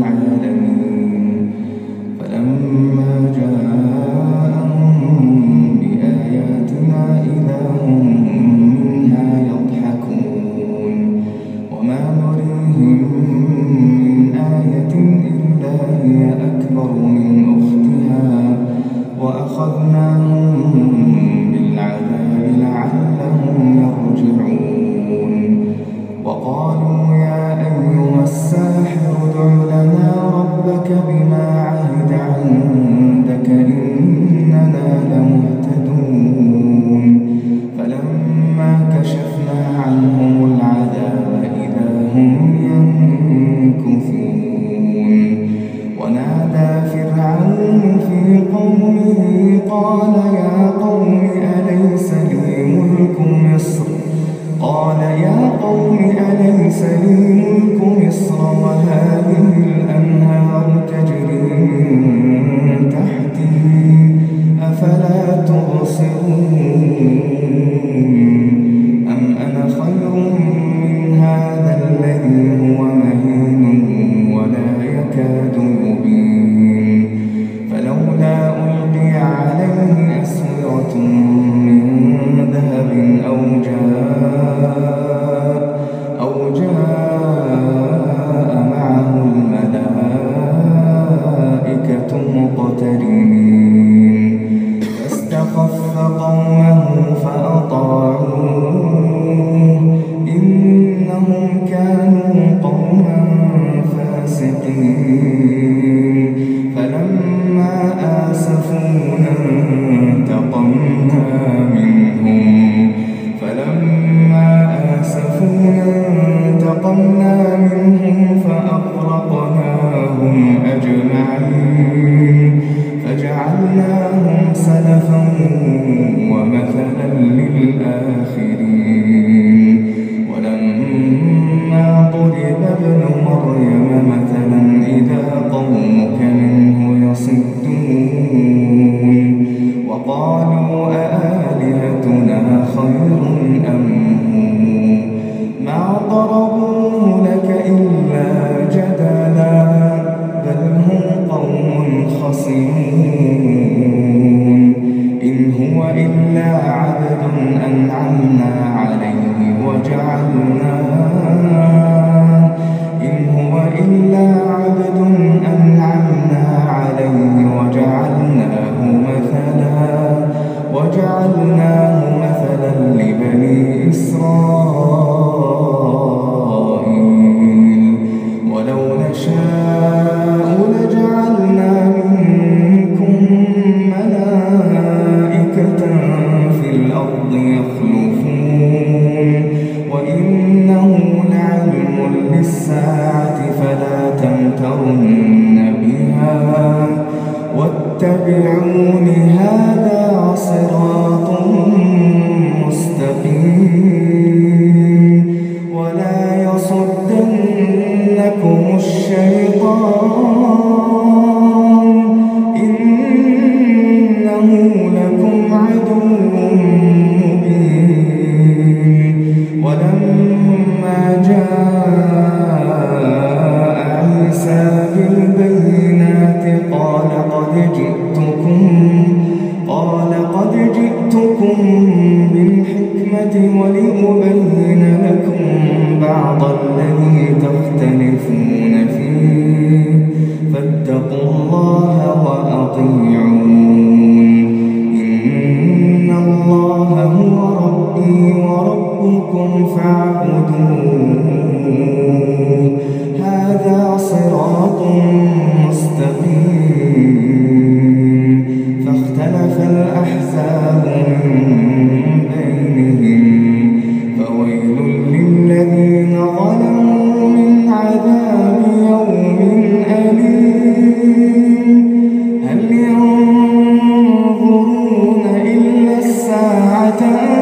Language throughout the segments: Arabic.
tặng để قال يا قوم أليس لي ملك مصر؟ قال يا قوم أليس لي things.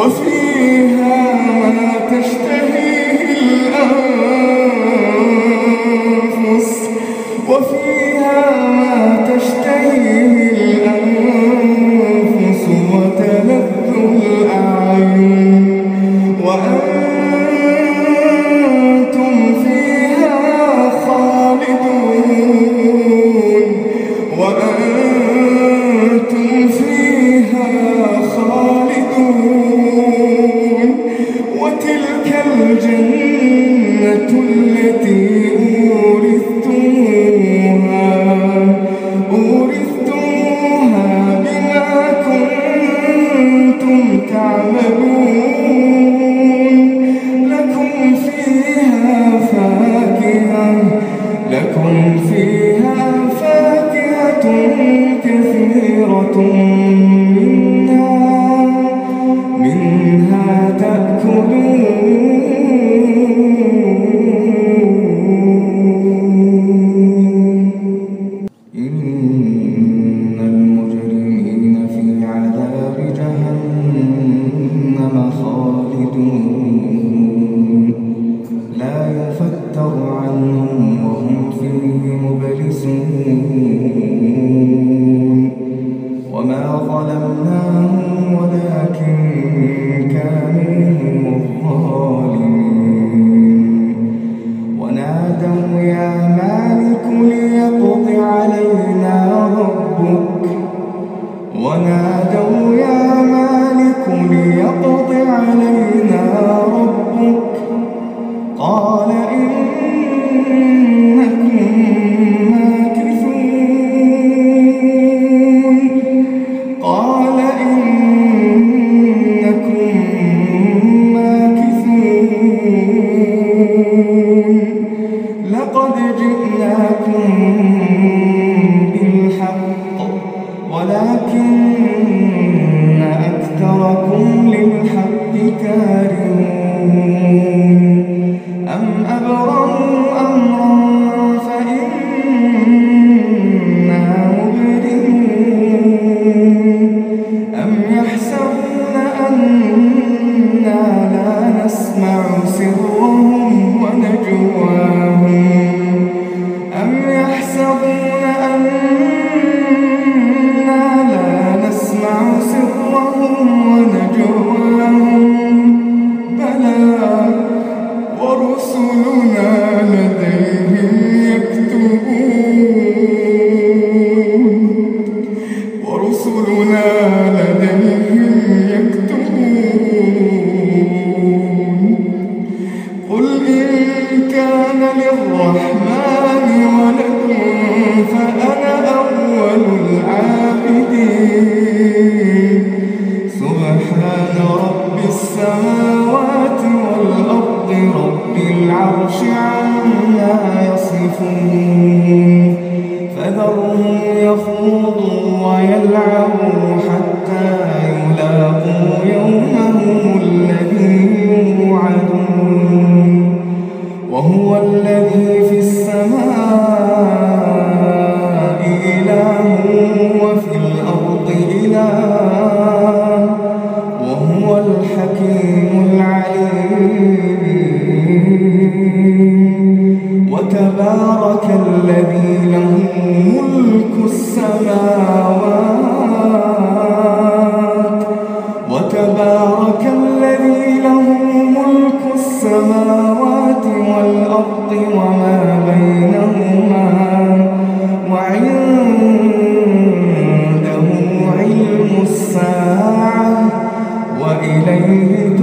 وفيها الجنة التي أورثتموها. أورثتموها بما كنتم تعملون. لكم فيها فاكهة لكم فيها فاكهة كثيرة. لقد جئناكم رسلنا لديهم يكتبون قل إن كان للرحمن ولد فأنا أول العابدين سبحان رب السماوات والأرض رب العرش عما يصفون فذرهم يخوضوا ويلعبوا حتى يلاقوا يومهم الذي يوعدون. وهو الذي وإليه وإليه